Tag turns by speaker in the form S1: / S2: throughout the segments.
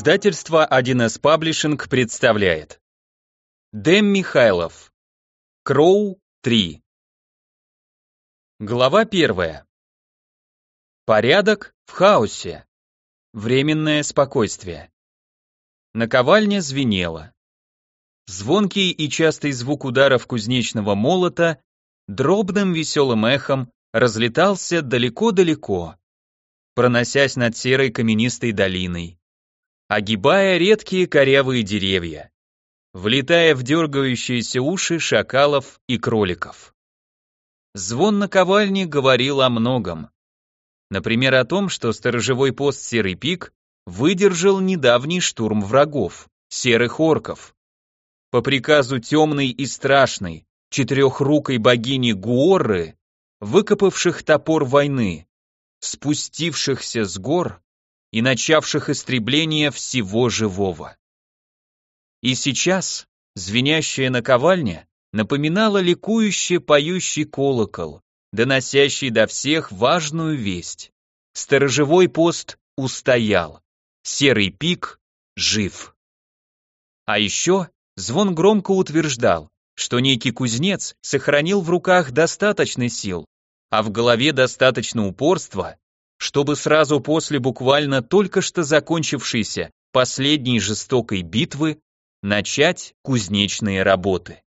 S1: Издательство 1С Паблишинг представляет. Дэм Михайлов. Кроу 3 Глава первая. Порядок в хаосе. Временное спокойствие. Наковальня звенела. Звонкий и частый звук ударов кузнечного молота дробным веселым эхом разлетался далеко-далеко, проносясь над серой каменистой долиной огибая редкие корявые деревья, влетая в дергающиеся уши шакалов и кроликов. Звон наковальни говорил о многом. Например, о том, что сторожевой пост Серый Пик выдержал недавний штурм врагов, серых орков. По приказу темной и страшной, четырехрукой богини Гуорры, выкопавших топор войны, спустившихся с гор и начавших истребление всего живого. И сейчас звенящая наковальня напоминала ликующий поющий колокол, доносящий до всех важную весть. Сторожевой пост устоял, серый пик жив. А еще звон громко утверждал, что некий кузнец сохранил в руках достаточно сил, а в голове достаточно упорства, чтобы сразу после буквально только что закончившейся последней жестокой битвы начать кузнечные работы.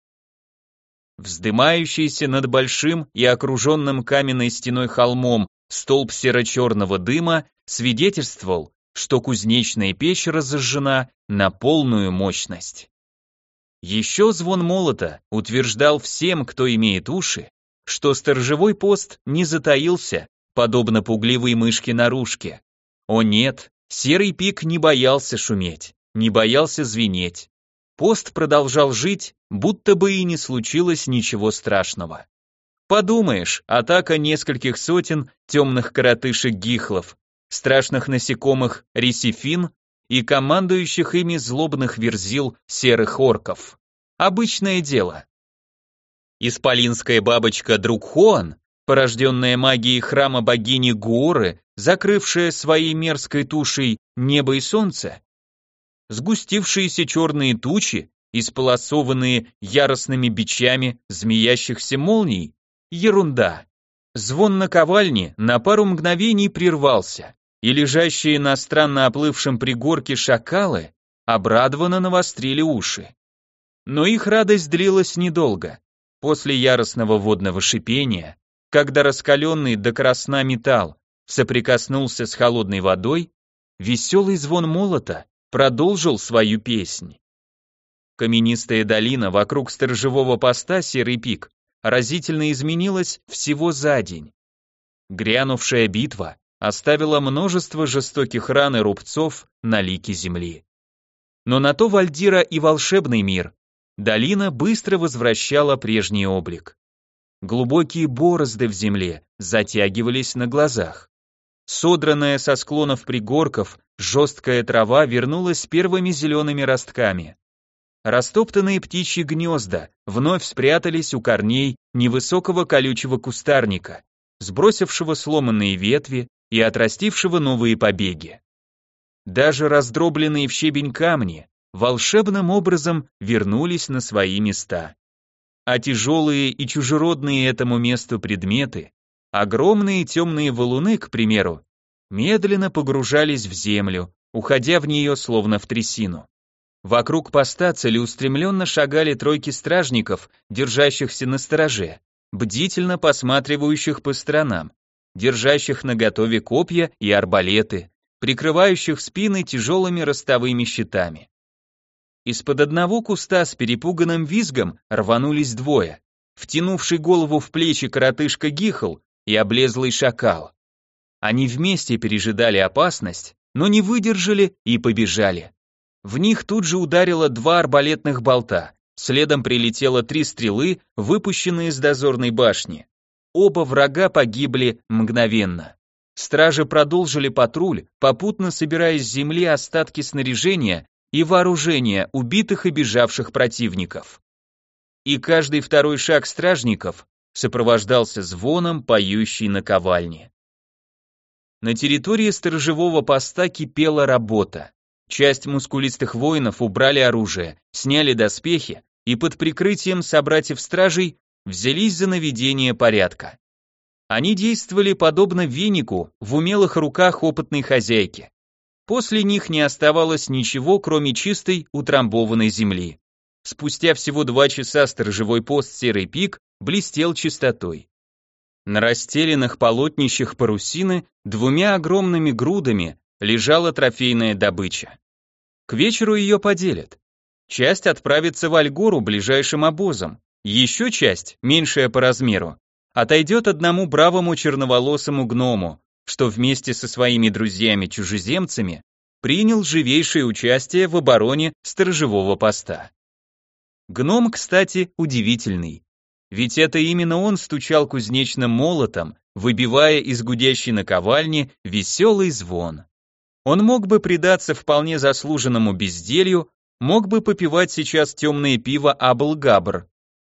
S1: Вздымающийся над большим и окруженным каменной стеной холмом столб серо-черного дыма свидетельствовал, что кузнечная печь разожжена на полную мощность. Еще звон молота утверждал всем, кто имеет уши, что сторожевой пост не затаился подобно пугливой мышке-нарушке. О нет, серый пик не боялся шуметь, не боялся звенеть. Пост продолжал жить, будто бы и не случилось ничего страшного. Подумаешь, атака нескольких сотен темных коротышек-гихлов, страшных насекомых ресифин и командующих ими злобных верзил серых орков. Обычное дело. Исполинская бабочка Друкхоан порожденная магией храма богини Гуоры, закрывшая своей мерзкой тушей небо и солнце, сгустившиеся черные тучи, исполосованные яростными бичами змеящихся молний, ерунда. Звон наковальни на пару мгновений прервался, и лежащие на странно оплывшем пригорке шакалы обрадованно навострили уши. Но их радость длилась недолго. После яростного водного шипения когда раскаленный до красна металл соприкоснулся с холодной водой, веселый звон молота продолжил свою песнь. Каменистая долина вокруг сторожевого поста Серый пик разительно изменилась всего за день. Грянувшая битва оставила множество жестоких ран и рубцов на лике земли. Но на то Вальдира и волшебный мир долина быстро возвращала прежний облик. Глубокие борозды в земле затягивались на глазах. Содранная со склонов пригорков, жесткая трава вернулась первыми зелеными ростками. Растоптанные птичьи гнезда вновь спрятались у корней невысокого колючего кустарника, сбросившего сломанные ветви и отрастившего новые побеги. Даже раздробленные в щебень камни волшебным образом вернулись на свои места а тяжелые и чужеродные этому месту предметы, огромные темные валуны, к примеру, медленно погружались в землю, уходя в нее словно в трясину. Вокруг поста целеустремленно шагали тройки стражников, держащихся на стороже, бдительно посматривающих по сторонам, держащих наготове копья и арбалеты, прикрывающих спины тяжелыми ростовыми щитами. Из-под одного куста с перепуганным визгом рванулись двое. Втянувший голову в плечи коротышка Гихл и облезлый шакал. Они вместе пережидали опасность, но не выдержали и побежали. В них тут же ударило два арбалетных болта, следом прилетело три стрелы, выпущенные с дозорной башни. Оба врага погибли мгновенно. Стражи продолжили патруль, попутно собирая с земли остатки снаряжения и вооружения убитых и бежавших противников. И каждый второй шаг стражников сопровождался звоном, поющей наковальни. На территории сторожевого поста кипела работа. Часть мускулистых воинов убрали оружие, сняли доспехи и под прикрытием собратьев-стражей взялись за наведение порядка. Они действовали подобно венику в умелых руках опытной хозяйки. После них не оставалось ничего, кроме чистой, утрамбованной земли. Спустя всего два часа сторожевой пост Серый Пик блестел чистотой. На расстеленных полотнищах парусины двумя огромными грудами лежала трофейная добыча. К вечеру ее поделят. Часть отправится в Альгору ближайшим обозом, еще часть, меньшая по размеру, отойдет одному бравому черноволосому гному, что вместе со своими друзьями-чужеземцами принял живейшее участие в обороне сторожевого поста. Гном, кстати, удивительный. Ведь это именно он стучал кузнечным молотом, выбивая из гудящей наковальни веселый звон. Он мог бы предаться вполне заслуженному безделью, мог бы попивать сейчас темное пиво Аблгабр,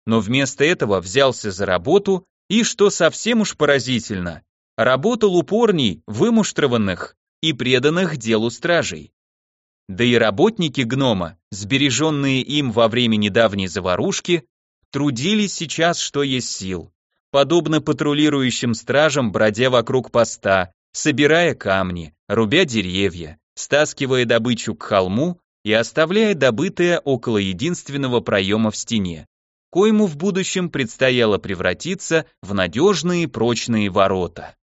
S1: но вместо этого взялся за работу и, что совсем уж поразительно, работал упорней вымуштрованных и преданных делу стражей. Да и работники гнома, сбереженные им во время недавней заварушки, трудились сейчас что есть сил, подобно патрулирующим стражам, бродя вокруг поста, собирая камни, рубя деревья, стаскивая добычу к холму и оставляя добытое около единственного проема в стене, коему в будущем предстояло превратиться в надежные прочные ворота.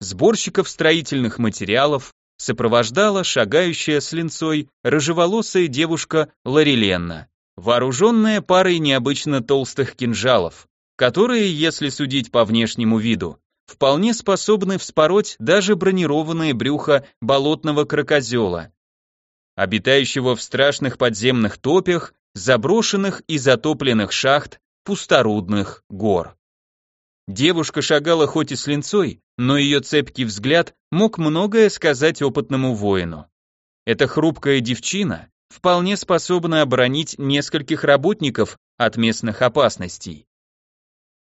S1: Сборщиков строительных материалов сопровождала шагающая с линцой рыжеволосая девушка Лариленна, вооруженная парой необычно толстых кинжалов, которые, если судить по внешнему виду, вполне способны вспороть даже бронированное брюхо болотного крокозела, обитающего в страшных подземных топях, заброшенных и затопленных шахт, пусторудных гор. Девушка шагала хоть и с линцой, но ее цепкий взгляд мог многое сказать опытному воину. Эта хрупкая девчина вполне способна оборонить нескольких работников от местных опасностей.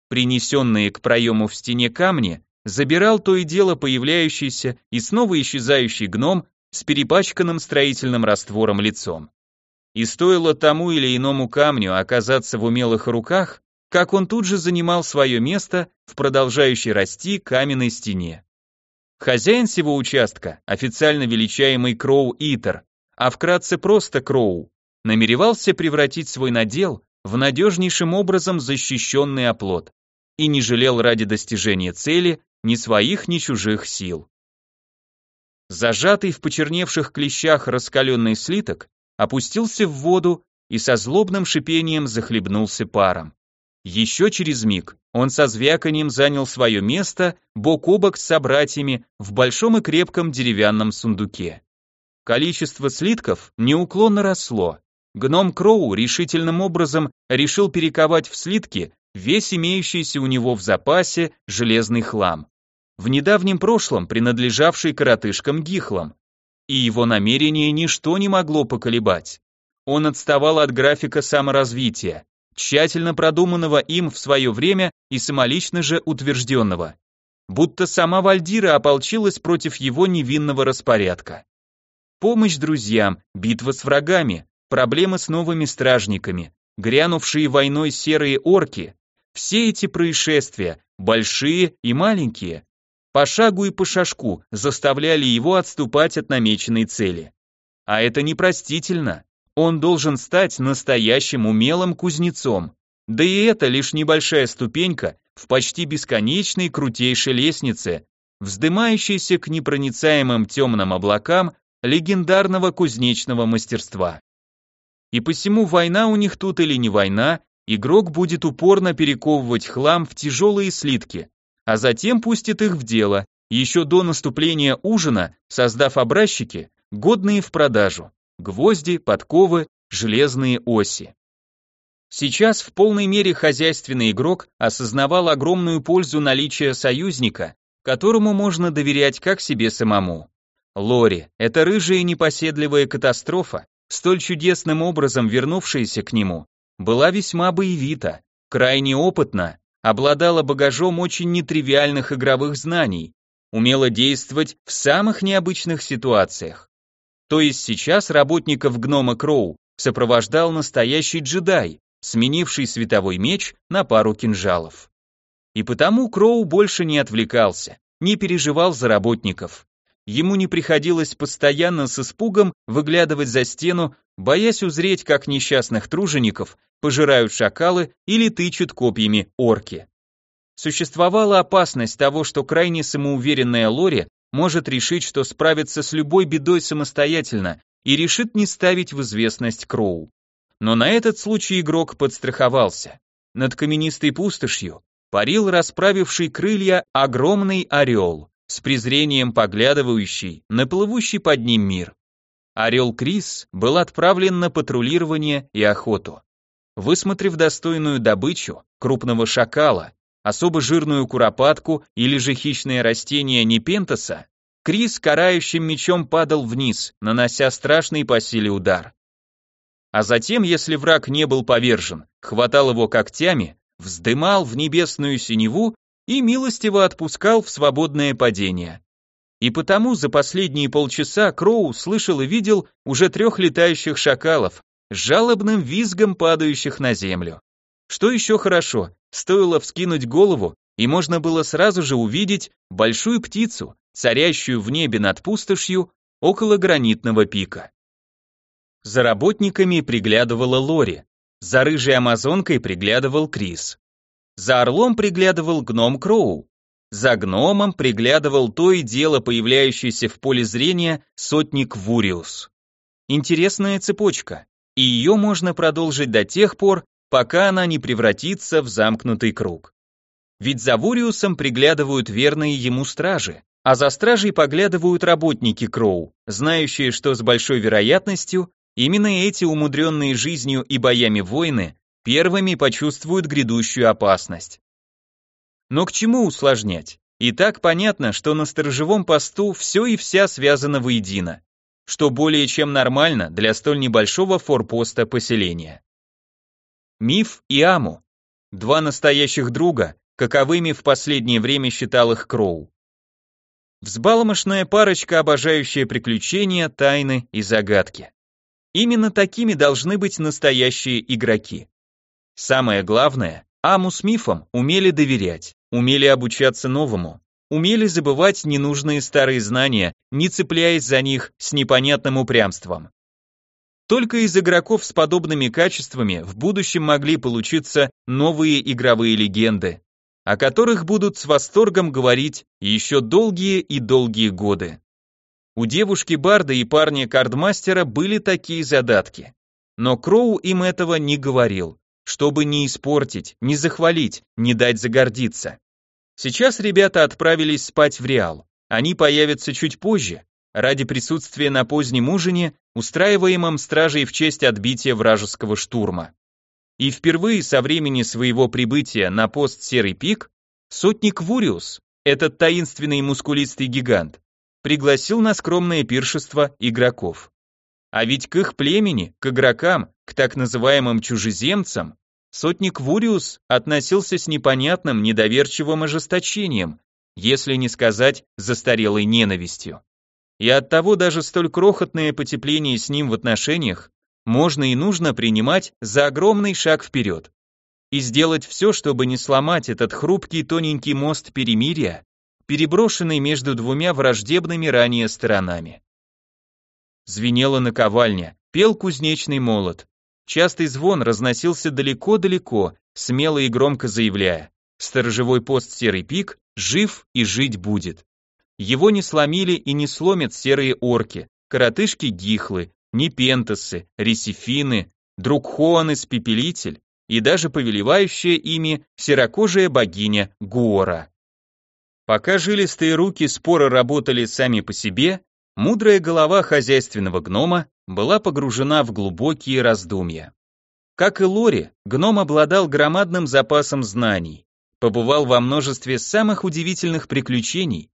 S1: Принесенные к проему в стене камни забирал то и дело появляющийся и снова исчезающий гном с перепачканным строительным раствором лицом. И стоило тому или иному камню оказаться в умелых руках, как он тут же занимал свое место в продолжающей расти каменной стене. Хозяин всего участка, официально величаемый Кроу Итер, а вкратце просто Кроу, намеревался превратить свой надел в надежнейшим образом защищенный оплот и не жалел ради достижения цели ни своих, ни чужих сил. Зажатый в почерневших клещах раскаленный слиток опустился в воду и со злобным шипением захлебнулся паром. Еще через миг он со звяканием занял свое место бок о бок с собратьями в большом и крепком деревянном сундуке. Количество слитков неуклонно росло. Гном Кроу решительным образом решил перековать в слитки весь имеющийся у него в запасе железный хлам, в недавнем прошлом принадлежавший коротышкам Гихлам, и его намерение ничто не могло поколебать. Он отставал от графика саморазвития, тщательно продуманного им в свое время и самолично же утвержденного. Будто сама Вальдира ополчилась против его невинного распорядка. Помощь друзьям, битва с врагами, проблемы с новыми стражниками, грянувшие войной серые орки, все эти происшествия, большие и маленькие, по шагу и по шажку заставляли его отступать от намеченной цели. А это непростительно. Он должен стать настоящим умелым кузнецом. Да и это лишь небольшая ступенька в почти бесконечной крутейшей лестнице, вздымающейся к непроницаемым темным облакам легендарного кузнечного мастерства. И посему война у них тут или не война, игрок будет упорно перековывать хлам в тяжелые слитки, а затем пустит их в дело, еще до наступления ужина, создав образчики, годные в продажу гвозди, подковы, железные оси. Сейчас в полной мере хозяйственный игрок осознавал огромную пользу наличия союзника, которому можно доверять как себе самому. Лори, эта рыжая непоседливая катастрофа, столь чудесным образом вернувшаяся к нему, была весьма боевита, крайне опытна, обладала багажом очень нетривиальных игровых знаний, умела действовать в самых необычных ситуациях. То есть сейчас работников гнома Кроу сопровождал настоящий джедай, сменивший световой меч на пару кинжалов. И потому Кроу больше не отвлекался, не переживал за работников. Ему не приходилось постоянно с испугом выглядывать за стену, боясь узреть, как несчастных тружеников пожирают шакалы или тычут копьями орки. Существовала опасность того, что крайне самоуверенная Лори может решить, что справится с любой бедой самостоятельно и решит не ставить в известность Кроу. Но на этот случай игрок подстраховался. Над каменистой пустошью парил расправивший крылья огромный орел, с презрением поглядывающий на плывущий под ним мир. Орел Крис был отправлен на патрулирование и охоту. Высмотрев достойную добычу, крупного шакала, особо жирную куропатку или же хищное растение непентаса, Крис карающим мечом падал вниз, нанося страшный по силе удар. А затем, если враг не был повержен, хватал его когтями, вздымал в небесную синеву и милостиво отпускал в свободное падение. И потому за последние полчаса Кроу слышал и видел уже трех летающих шакалов с жалобным визгом падающих на землю. Что еще хорошо, стоило вскинуть голову, и можно было сразу же увидеть большую птицу, царящую в небе над пустошью около гранитного пика. За работниками приглядывала Лори, за рыжей амазонкой приглядывал Крис. За орлом приглядывал гном Кроу. За гномом приглядывал то и дело появляющийся в поле зрения сотник Вуриус. Интересная цепочка, и ее можно продолжить до тех пор, пока она не превратится в замкнутый круг. Ведь за Вуриусом приглядывают верные ему стражи, а за стражей поглядывают работники Кроу, знающие, что с большой вероятностью именно эти умудренные жизнью и боями воины первыми почувствуют грядущую опасность. Но к чему усложнять? И так понятно, что на сторожевом посту все и вся связано воедино, что более чем нормально для столь небольшого форпоста поселения. Миф и Аму. Два настоящих друга, каковыми в последнее время считал их Кроу. Взбалмошная парочка, обожающая приключения, тайны и загадки. Именно такими должны быть настоящие игроки. Самое главное, Аму с Мифом умели доверять, умели обучаться новому, умели забывать ненужные старые знания, не цепляясь за них с непонятным упрямством. Только из игроков с подобными качествами в будущем могли получиться новые игровые легенды, о которых будут с восторгом говорить еще долгие и долгие годы. У девушки Барда и парня Кардмастера были такие задатки. Но Кроу им этого не говорил, чтобы не испортить, не захвалить, не дать загордиться. Сейчас ребята отправились спать в Реал. Они появятся чуть позже, ради присутствия на позднем ужине, устраиваемом стражей в честь отбития вражеского штурма. И впервые со времени своего прибытия на пост Серый Пик, сотник Вуриус, этот таинственный мускулистый гигант, пригласил на скромное пиршество игроков. А ведь к их племени, к игрокам, к так называемым чужеземцам, сотник Вуриус относился с непонятным недоверчивым ожесточением, если не сказать застарелой ненавистью. И оттого даже столь крохотное потепление с ним в отношениях можно и нужно принимать за огромный шаг вперед. И сделать все, чтобы не сломать этот хрупкий тоненький мост перемирия, переброшенный между двумя враждебными ранее сторонами. Звенела наковальня, пел кузнечный молот. Частый звон разносился далеко-далеко, смело и громко заявляя, сторожевой пост Серый Пик жив и жить будет. Его не сломили и не сломят серые орки, коротышки-гихлы, непентасы, ресифины, друг-хоан-испепелитель и даже повелевающая ими серокожая богиня Гуора. Пока жилистые руки споро работали сами по себе, мудрая голова хозяйственного гнома была погружена в глубокие раздумья. Как и Лори, гном обладал громадным запасом знаний, побывал во множестве самых удивительных приключений,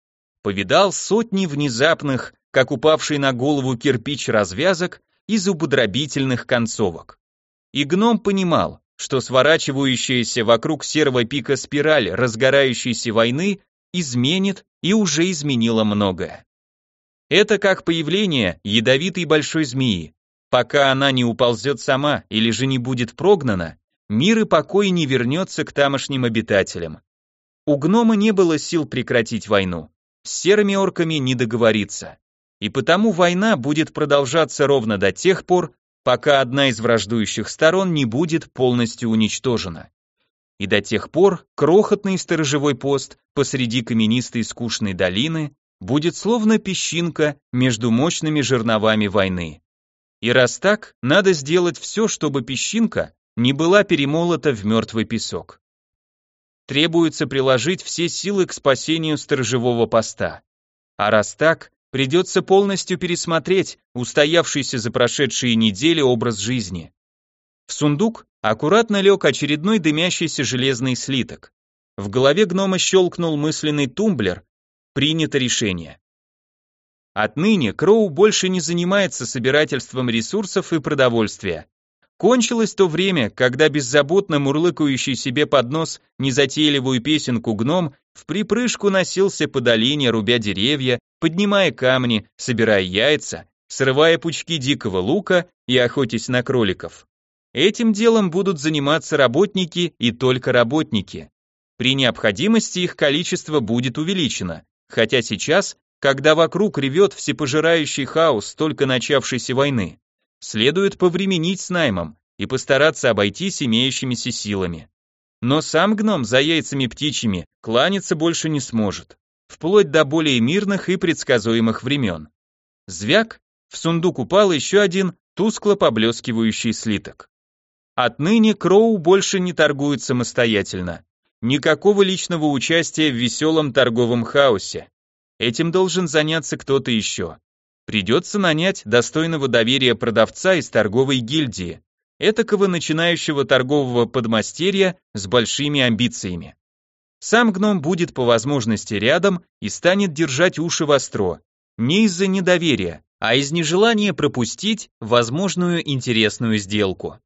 S1: повидал сотни внезапных, как упавший на голову кирпич развязок и зубодробительных концовок. И гном понимал, что сворачивающаяся вокруг серого пика спираль разгорающейся войны изменит и уже изменила многое. Это как появление ядовитой большой змеи. Пока она не уползет сама или же не будет прогнана, мир и покой не вернется к тамошним обитателям. У гнома не было сил прекратить войну. С серыми орками не договориться. И потому война будет продолжаться ровно до тех пор, пока одна из враждующих сторон не будет полностью уничтожена. И до тех пор крохотный сторожевой пост посреди каменистой скучной долины будет словно песчинка между мощными жерновами войны. И раз так, надо сделать все, чтобы песчинка не была перемолота в мертвый песок. Требуется приложить все силы к спасению сторожевого поста. А раз так, придется полностью пересмотреть устоявшийся за прошедшие недели образ жизни. В сундук аккуратно лег очередной дымящийся железный слиток. В голове гнома щелкнул мысленный тумблер, принято решение. Отныне Кроу больше не занимается собирательством ресурсов и продовольствия. Кончилось то время, когда беззаботно мурлыкающий себе под нос незатейливую песенку гном в припрыжку носился по долине, рубя деревья, поднимая камни, собирая яйца, срывая пучки дикого лука и охотясь на кроликов. Этим делом будут заниматься работники и только работники. При необходимости их количество будет увеличено, хотя сейчас, когда вокруг ревет всепожирающий хаос только начавшейся войны, следует повременить с наймом и постараться обойтись имеющимися силами. Но сам гном за яйцами птичьими кланяться больше не сможет, вплоть до более мирных и предсказуемых времен. Звяк, в сундук упал еще один тускло поблескивающий слиток. Отныне Кроу больше не торгует самостоятельно. Никакого личного участия в веселом торговом хаосе. Этим должен заняться кто-то еще. Придется нанять достойного доверия продавца из торговой гильдии, этакого начинающего торгового подмастерья с большими амбициями. Сам гном будет по возможности рядом и станет держать уши востро, не из-за недоверия, а из нежелания пропустить возможную интересную сделку.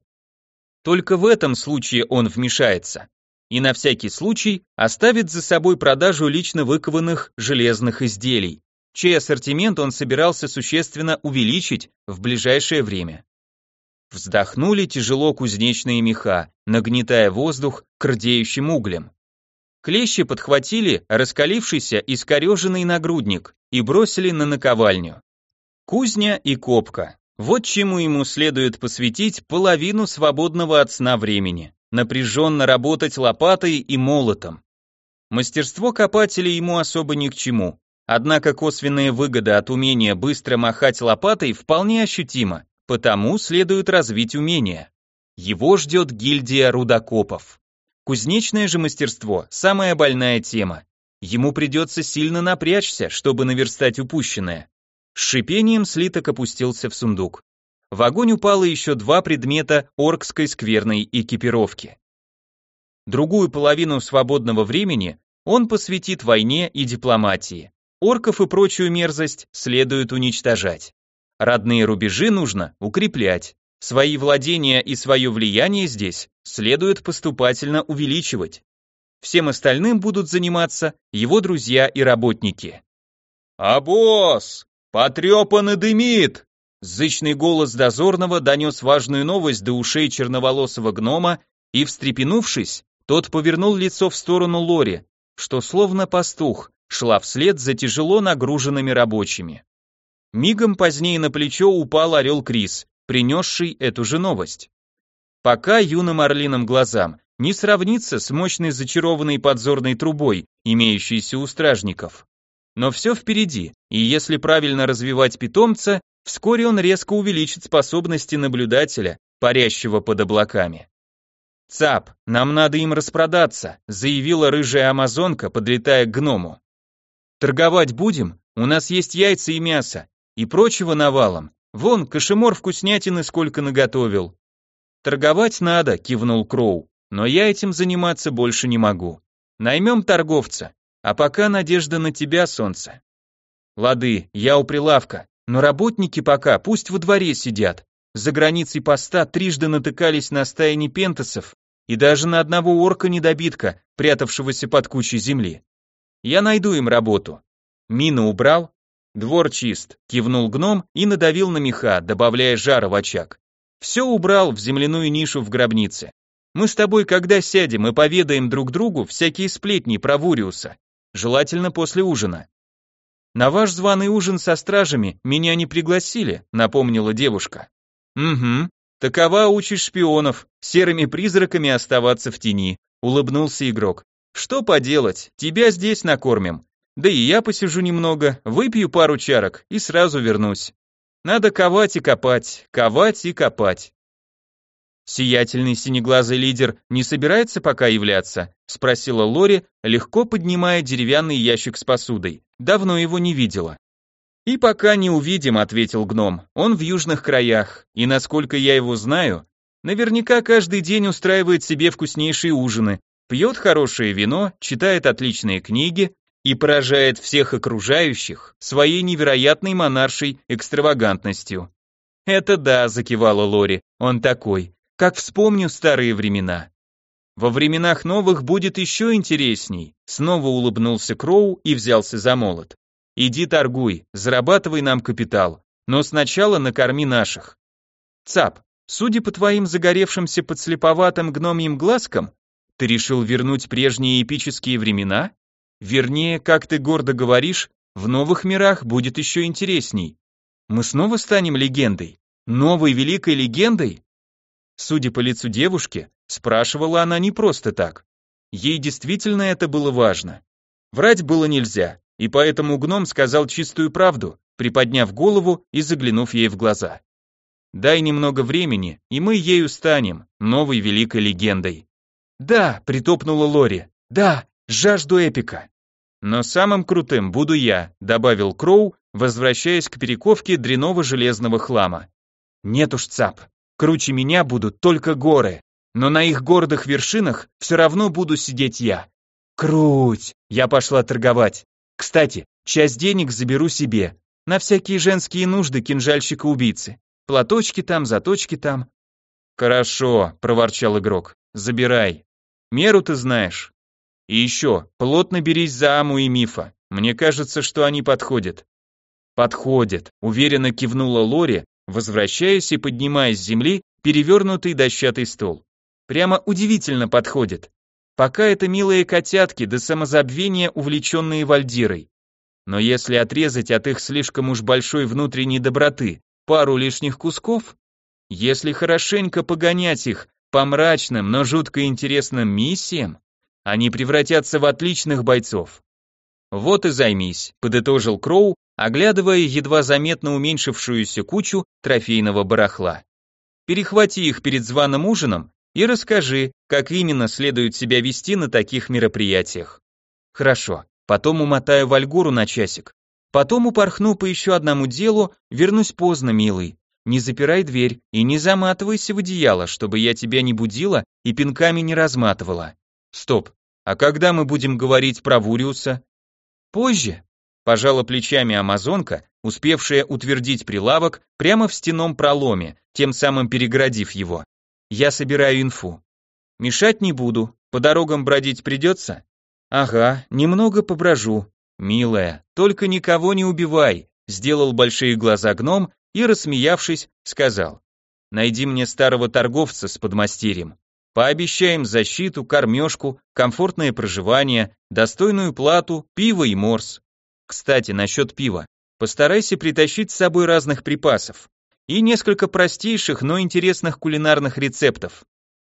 S1: Только в этом случае он вмешается и на всякий случай оставит за собой продажу лично выкованных железных изделий, чей ассортимент он собирался существенно увеличить в ближайшее время. Вздохнули тяжело кузнечные меха, нагнетая воздух к рдеющим углям. Клещи подхватили раскалившийся и скореженный нагрудник и бросили на наковальню. Кузня и копка. Вот чему ему следует посвятить половину свободного от сна времени. Напряженно работать лопатой и молотом. Мастерство копателя ему особо ни к чему, Однако косвенная выгода от умения быстро махать лопатой вполне ощутима, потому следует развить умение. Его ждет гильдия рудокопов. Кузнечное же мастерство – самая больная тема. Ему придется сильно напрячься, чтобы наверстать упущенное. С шипением слиток опустился в сундук. В огонь упало еще два предмета оркской скверной экипировки. Другую половину свободного времени он посвятит войне и дипломатии. Орков и прочую мерзость следует уничтожать. Родные рубежи нужно укреплять. Свои владения и свое влияние здесь следует поступательно увеличивать. Всем остальным будут заниматься его друзья и работники. «А босс! Потрепан и дымит!» Зычный голос дозорного донес важную новость до ушей черноволосого гнома, и, встрепенувшись, тот повернул лицо в сторону Лори, что словно пастух, шла вслед за тяжело нагруженными рабочими. Мигом позднее на плечо упал орел Крис, принесший эту же новость. Пока юным орлиным глазам не сравнится с мощной зачарованной подзорной трубой, имеющейся у стражников. Но все впереди, и если правильно развивать питомца, вскоре он резко увеличит способности наблюдателя, парящего под облаками. «Цап, нам надо им распродаться», заявила рыжая амазонка, подлетая к гному. Торговать будем? У нас есть яйца и мясо, и прочего навалом. Вон, кошемор вкуснятины сколько наготовил. Торговать надо, кивнул Кроу, но я этим заниматься больше не могу. Наймем торговца, а пока надежда на тебя, солнце. Лады, я у прилавка, но работники пока пусть во дворе сидят. За границей поста трижды натыкались на стаи непентасов и даже на одного орка-недобитка, прятавшегося под кучей земли. Я найду им работу. Мину убрал? Двор чист, кивнул гном и надавил на меха, добавляя жара в очаг. Все убрал в земляную нишу в гробнице. Мы с тобой когда сядем и поведаем друг другу всякие сплетни про Вуриуса, желательно после ужина. На ваш званый ужин со стражами меня не пригласили, напомнила девушка. Угу. Такова учишь шпионов, серыми призраками оставаться в тени, улыбнулся игрок. Что поделать, тебя здесь накормим. Да и я посижу немного, выпью пару чарок и сразу вернусь. Надо ковать и копать, ковать и копать. Сиятельный синеглазый лидер не собирается пока являться? спросила Лори, легко поднимая деревянный ящик с посудой. Давно его не видела. И пока не увидим, ответил гном. Он в южных краях, и насколько я его знаю, наверняка каждый день устраивает себе вкуснейшие ужины, пьет хорошее вино, читает отличные книги и поражает всех окружающих своей невероятной монаршей экстравагантностью. Это да, закивала Лори. Он такой. Как вспомню старые времена. Во временах новых будет еще интересней. Снова улыбнулся Кроу и взялся за молот. Иди торгуй, зарабатывай нам капитал, но сначала накорми наших. Цап, судя по твоим загоревшимся подслеповатым гномьим глазкам, ты решил вернуть прежние эпические времена? Вернее, как ты гордо говоришь, в новых мирах будет еще интересней. Мы снова станем легендой, новой великой легендой? Судя по лицу девушки, спрашивала она не просто так. Ей действительно это было важно. Врать было нельзя, и поэтому гном сказал чистую правду, приподняв голову и заглянув ей в глаза. «Дай немного времени, и мы ею станем, новой великой легендой». «Да», — притопнула Лори, — «да, жажду эпика». «Но самым крутым буду я», — добавил Кроу, возвращаясь к перековке дряного железного хлама. «Нет уж, цап, Круче меня будут только горы, но на их гордых вершинах все равно буду сидеть я. Круть! Я пошла торговать. Кстати, часть денег заберу себе. На всякие женские нужды кинжальщика-убийцы. Платочки там, заточки там. Хорошо, проворчал игрок. Забирай. Меру ты знаешь. И еще, плотно берись за Аму и Мифа. Мне кажется, что они подходят. Подходят, уверенно кивнула Лори, возвращаясь и поднимая с земли перевернутый дощатый стол. Прямо удивительно подходит. Пока это милые котятки до самозабвения увлеченные вальдирой. Но если отрезать от их слишком уж большой внутренней доброты пару лишних кусков, если хорошенько погонять их по мрачным, но жутко интересным миссиям, они превратятся в отличных бойцов. Вот и займись, подытожил Кроу, оглядывая едва заметно уменьшившуюся кучу трофейного барахла. Перехвати их перед званым ужином и расскажи, как именно следует себя вести на таких мероприятиях. Хорошо, потом умотаю в Альгуру на часик. Потом упорхну по еще одному делу, вернусь поздно, милый. Не запирай дверь и не заматывайся в одеяло, чтобы я тебя не будила и пинками не разматывала. Стоп, а когда мы будем говорить про Вуриуса? Позже, Пожала плечами амазонка, успевшая утвердить прилавок прямо в стенном проломе, тем самым переградив его. Я собираю инфу. Мешать не буду, по дорогам бродить придется? Ага, немного поброжу. Милая, только никого не убивай, сделал большие глаза гном и, рассмеявшись, сказал. Найди мне старого торговца с подмастерьем. Пообещаем защиту, кормежку, комфортное проживание, достойную плату, пиво и морс. Кстати, насчет пива. Постарайся притащить с собой разных припасов. И несколько простейших, но интересных кулинарных рецептов.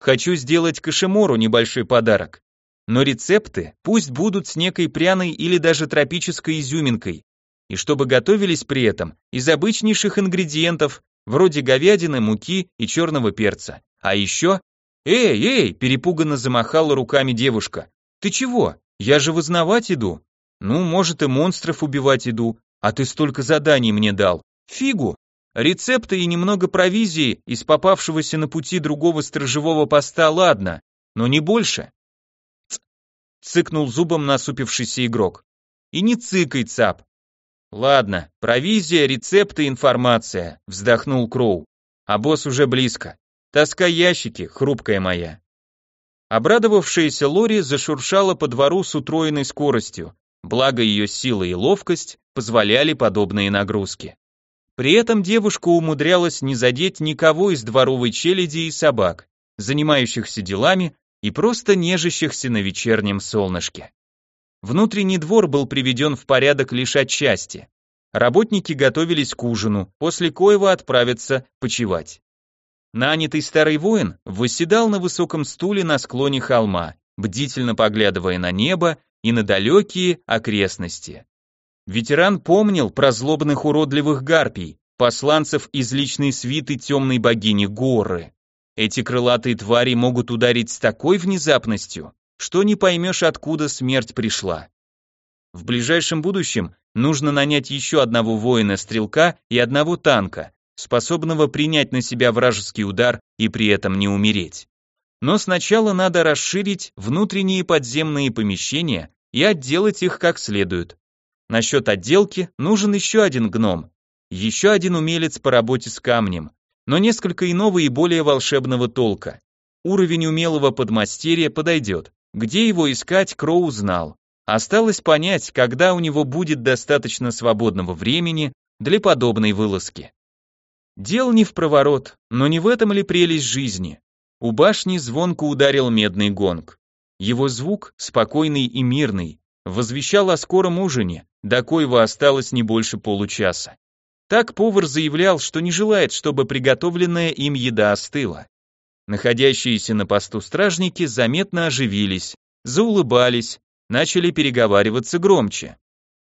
S1: Хочу сделать Кашемору небольшой подарок. Но рецепты пусть будут с некой пряной или даже тропической изюминкой. И чтобы готовились при этом из обычнейших ингредиентов, вроде говядины, муки и черного перца. А еще... «Эй, эй!» – перепуганно замахала руками девушка. «Ты чего? Я же вызнавать иду!» Ну, может, и монстров убивать иду, а ты столько заданий мне дал. Фигу. Рецепты и немного провизии из попавшегося на пути другого сторожевого поста, ладно, но не больше. Ц цыкнул зубом насупившийся игрок. И не цыкай, цап. Ладно, провизия, рецепты, информация, вздохнул Кроу. А босс уже близко. Таскай ящики, хрупкая моя. Обрадовавшаяся Лори зашуршала по двору с утроенной скоростью, благо ее сила и ловкость позволяли подобные нагрузки. При этом девушка умудрялась не задеть никого из дворовой челяди и собак, занимающихся делами и просто нежащихся на вечернем солнышке. Внутренний двор был приведен в порядок лишь отчасти. Работники готовились к ужину, после коего отправятся почевать. Нанятый старый воин восседал на высоком стуле на склоне холма, бдительно поглядывая на небо и на далекие окрестности. Ветеран помнил про злобных уродливых гарпий, посланцев из личной свиты темной богини Горы. Эти крылатые твари могут ударить с такой внезапностью, что не поймешь, откуда смерть пришла. В ближайшем будущем нужно нанять еще одного воина-стрелка и одного танка, способного принять на себя вражеский удар и при этом не умереть. Но сначала надо расширить внутренние подземные помещения и отделать их как следует. Насчет отделки нужен еще один гном, еще один умелец по работе с камнем, но несколько иного и более волшебного толка. Уровень умелого подмастерья подойдет. Где его искать, Кроу знал. Осталось понять, когда у него будет достаточно свободного времени для подобной вылазки. Дел не в проворот, но не в этом ли прелесть жизни? У башни звонко ударил медный гонг. Его звук, спокойный и мирный, возвещал о скором ужине, до коего осталось не больше получаса. Так повар заявлял, что не желает, чтобы приготовленная им еда остыла. Находящиеся на посту стражники заметно оживились, заулыбались, начали переговариваться громче.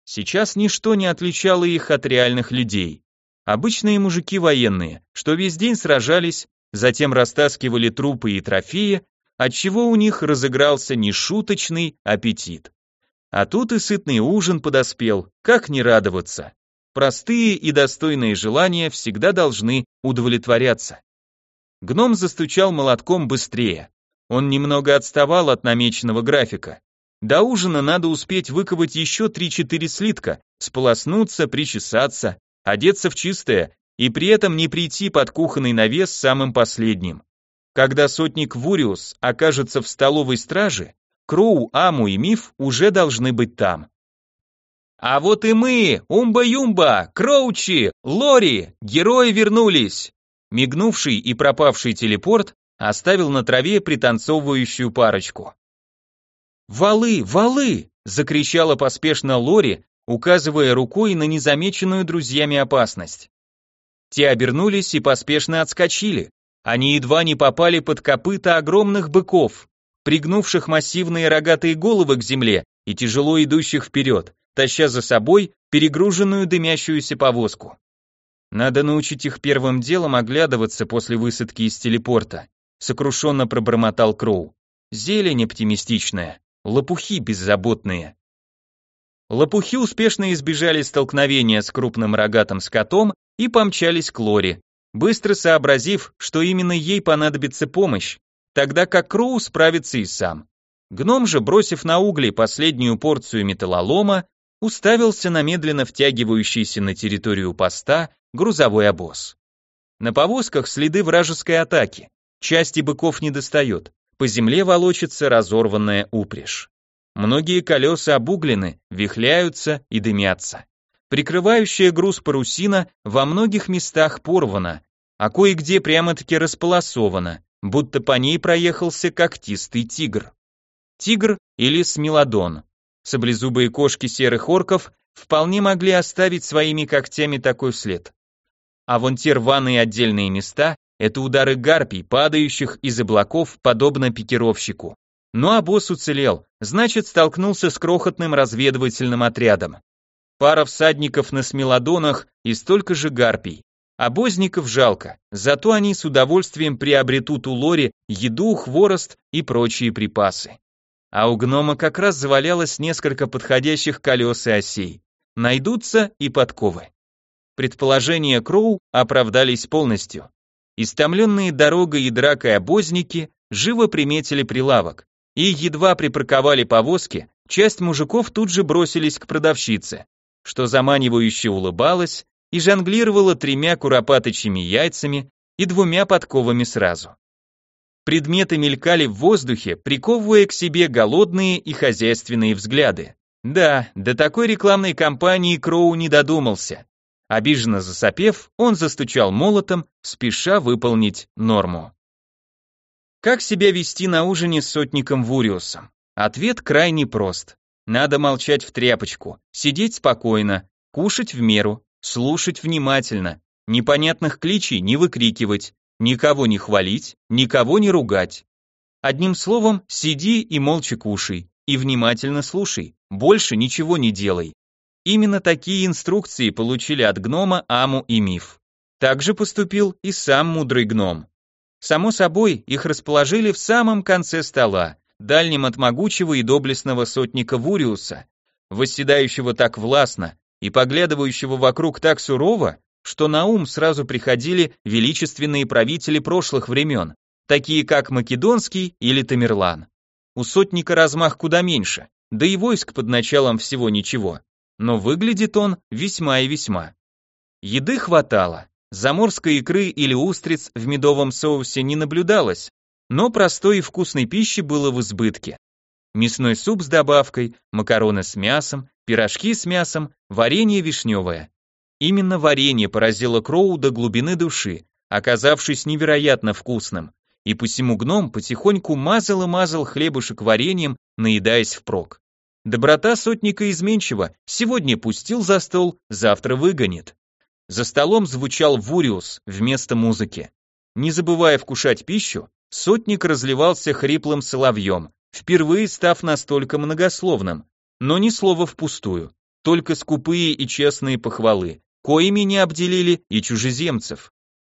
S1: Сейчас ничто не отличало их от реальных людей. Обычные мужики военные, что весь день сражались, затем растаскивали трупы и трофеи, отчего у них разыгрался нешуточный аппетит. А тут и сытный ужин подоспел, как не радоваться. Простые и достойные желания всегда должны удовлетворяться. Гном застучал молотком быстрее. Он немного отставал от намеченного графика. До ужина надо успеть выковать еще 3-4 слитка, сполоснуться, причесаться, одеться в чистое и при этом не прийти под кухонный навес самым последним. Когда сотник Вуриус окажется в столовой страже, Кроу, Аму и Миф уже должны быть там. А вот и мы, Умба-Юмба, Кроучи, Лори, герои вернулись. Мигнувший и пропавший телепорт оставил на траве пританцовывающую парочку. «Валы, валы!» — закричала поспешно Лори, указывая рукой на незамеченную друзьями опасность. Те обернулись и поспешно отскочили. Они едва не попали под копыта огромных быков, пригнувших массивные рогатые головы к земле и тяжело идущих вперед, таща за собой перегруженную дымящуюся повозку. Надо научить их первым делом оглядываться после высадки из телепорта, сокрушенно пробормотал Кроу. Зелень оптимистичная, лопухи беззаботные. Лопухи успешно избежали столкновения с крупным рогатым скотом и помчались к Лоре, быстро сообразив, что именно ей понадобится помощь, тогда как Кроу справится и сам. Гном же, бросив на угли последнюю порцию металлолома, уставился на медленно втягивающийся на территорию поста грузовой обоз. На повозках следы вражеской атаки, части быков не достает, по земле волочится разорванная упряжь. Многие колеса обуглены, вихляются и дымятся. Прикрывающая груз парусина во многих местах порвана, а кое-где прямо-таки располосована, будто по ней проехался когтистый тигр. Тигр или смелодон. Саблезубые кошки серых орков вполне могли оставить своими когтями такой след. А вон те рваные отдельные места — это удары гарпий, падающих из облаков, подобно пикировщику. Но обоз уцелел, значит, столкнулся с крохотным разведывательным отрядом. Пара всадников на смелодонах и столько же гарпий. Обозников жалко, зато они с удовольствием приобретут у Лори еду, хворост и прочие припасы. А у гнома как раз завалялось несколько подходящих колес и осей. Найдутся и подковы. Предположения Кроу оправдались полностью. Истомленные дорогой и дракой обозники живо приметили прилавок, и едва припарковали повозки, часть мужиков тут же бросились к продавщице, что заманивающе улыбалась и жонглировала тремя куропаточьими яйцами и двумя подковами сразу. Предметы мелькали в воздухе, приковывая к себе голодные и хозяйственные взгляды. Да, до такой рекламной кампании Кроу не додумался. Обиженно засопев, он застучал молотом, спеша выполнить норму. Как себя вести на ужине с сотником Вуриусом? Ответ крайне прост. Надо молчать в тряпочку, сидеть спокойно, кушать в меру, слушать внимательно, непонятных кличей не выкрикивать, никого не хвалить, никого не ругать. Одним словом, сиди и молча кушай, и внимательно слушай, больше ничего не делай. Именно такие инструкции получили от гнома Аму и Миф. Так же поступил и сам мудрый гном. Само собой, их расположили в самом конце стола, дальнем от могучего и доблестного сотника Вуриуса, восседающего так властно и поглядывающего вокруг так сурово, что на ум сразу приходили величественные правители прошлых времен, такие как Македонский или Тамерлан. У сотника размах куда меньше, да и войск под началом всего ничего но выглядит он весьма и весьма. Еды хватало, заморской икры или устриц в медовом соусе не наблюдалось, но простой и вкусной пищи было в избытке. Мясной суп с добавкой, макароны с мясом, пирожки с мясом, варенье вишневое. Именно варенье поразило Кроу до глубины души, оказавшись невероятно вкусным, и посему гном потихоньку мазал и мазал хлебушек вареньем, наедаясь впрок. Доброта сотника изменчива, сегодня пустил за стол, завтра выгонит. За столом звучал Вуриус вместо музыки. Не забывая вкушать пищу, сотник разливался хриплым соловьем, впервые став настолько многословным, но ни слова впустую, только скупые и честные похвалы, коими не обделили и чужеземцев.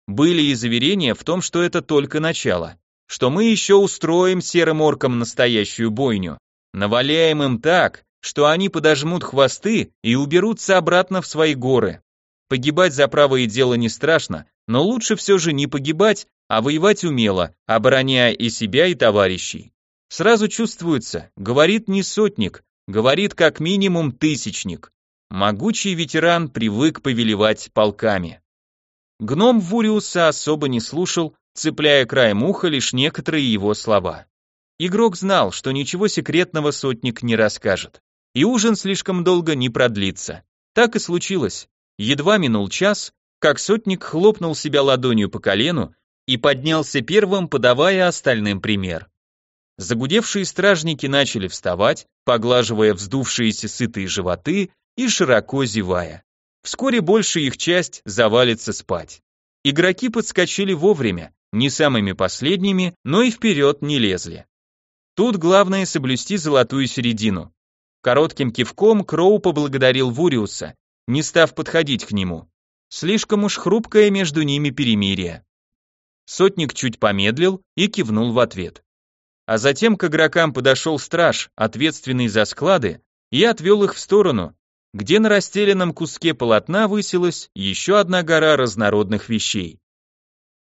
S1: Были и заверения в том, что это только начало, что мы еще устроим серым оркам настоящую бойню, Наваляем им так, что они подожмут хвосты и уберутся обратно в свои горы. Погибать за правое дело не страшно, но лучше все же не погибать, а воевать умело, обороняя и себя, и товарищей. Сразу чувствуется, говорит не сотник, говорит как минимум тысячник. Могучий ветеран привык повелевать полками. Гном Вуриуса особо не слушал, цепляя краем уха лишь некоторые его слова. Игрок знал, что ничего секретного сотник не расскажет. И ужин слишком долго не продлится. Так и случилось. Едва минул час, как сотник хлопнул себя ладонью по колену и поднялся первым, подавая остальным пример. Загудевшие стражники начали вставать, поглаживая вздувшиеся сытые животы и широко зевая. Вскоре большая их часть завалится спать. Игроки подскочили вовремя, не самыми последними, но и вперед не лезли. Тут главное соблюсти золотую середину. Коротким кивком Кроу поблагодарил Вуриуса, не став подходить к нему. Слишком уж хрупкое между ними перемирие. Сотник чуть помедлил и кивнул в ответ. А затем к игрокам подошел страж, ответственный за склады, и отвел их в сторону, где на расстеленном куске полотна высилась еще одна гора разнородных вещей.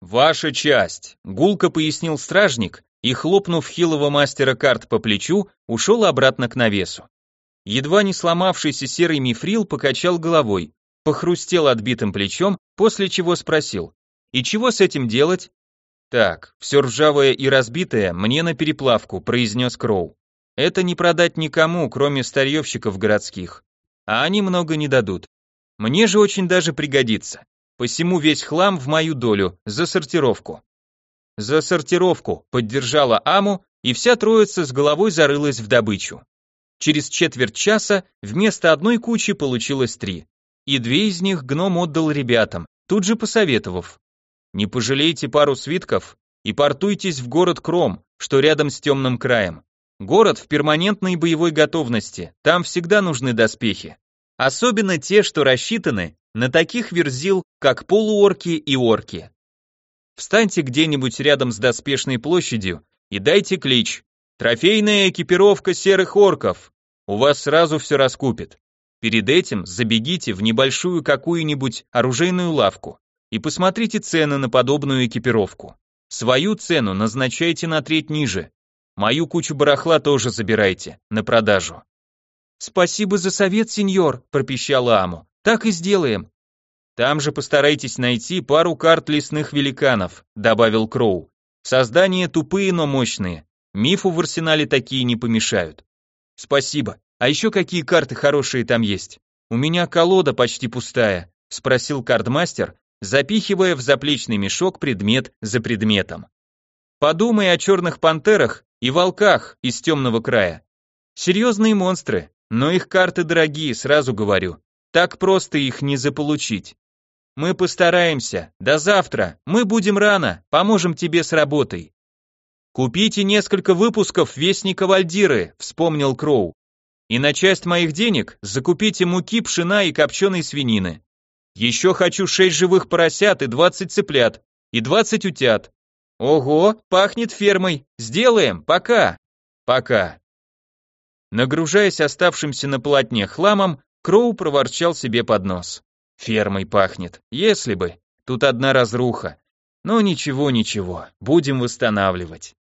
S1: «Ваша часть», — гулко пояснил стражник, и, хлопнув хилого мастера карт по плечу, ушел обратно к навесу. Едва не сломавшийся серый мифрил покачал головой, похрустел отбитым плечом, после чего спросил, «И чего с этим делать?» «Так, все ржавое и разбитое мне на переплавку», произнес Кроу. «Это не продать никому, кроме старьевщиков городских. А они много не дадут. Мне же очень даже пригодится. Посему весь хлам в мою долю, за сортировку. За сортировку поддержала Аму, и вся троица с головой зарылась в добычу. Через четверть часа вместо одной кучи получилось три. И две из них гном отдал ребятам, тут же посоветовав. Не пожалейте пару свитков и портуйтесь в город Кром, что рядом с темным краем. Город в перманентной боевой готовности, там всегда нужны доспехи. Особенно те, что рассчитаны на таких верзил, как полуорки и орки. Встаньте где-нибудь рядом с доспешной площадью и дайте клич. Трофейная экипировка серых орков. У вас сразу все раскупит. Перед этим забегите в небольшую какую-нибудь оружейную лавку и посмотрите цены на подобную экипировку. Свою цену назначайте на треть ниже. Мою кучу барахла тоже забирайте, на продажу. Спасибо за совет, сеньор, пропищала Аму. Так и сделаем. Там же постарайтесь найти пару карт лесных великанов, добавил Кроу. Создания тупые, но мощные. Мифу в арсенале такие не помешают. Спасибо, А еще какие карты хорошие там есть? У меня колода почти пустая, спросил кардмастер, запихивая в заплечный мешок предмет за предметом. Подумай о черных пантерах и волках из темного края. Серьезные монстры, но их карты дорогие, сразу говорю. Так просто их не заполучить. Мы постараемся. До завтра. Мы будем рано. Поможем тебе с работой. Купите несколько выпусков Вестника Вальдиры, вспомнил Кроу. И на часть моих денег закупите муки, пшена и копченой свинины. Еще хочу шесть живых поросят и двадцать цыплят, и двадцать утят. Ого, пахнет фермой. Сделаем, пока. Пока. Нагружаясь оставшимся на полотне хламом, Кроу проворчал себе под нос. Фермой пахнет, если бы. Тут одна разруха. Но ничего, ничего, будем восстанавливать.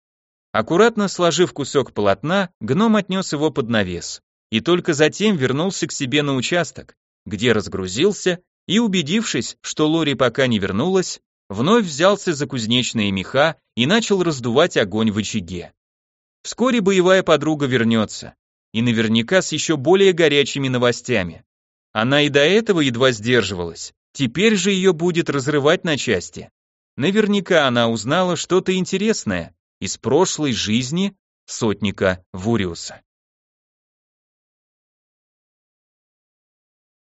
S1: Аккуратно сложив кусок полотна, гном отнес его под навес. И только затем вернулся к себе на участок, где разгрузился и, убедившись, что Лори пока не вернулась, вновь взялся за кузнечные меха и начал раздувать огонь в очаге. Вскоре боевая подруга вернется, и наверняка с еще более горячими новостями. Она и до этого едва сдерживалась, теперь же ее будет разрывать на части. Наверняка она узнала что-то интересное из прошлой жизни сотника Вуриуса.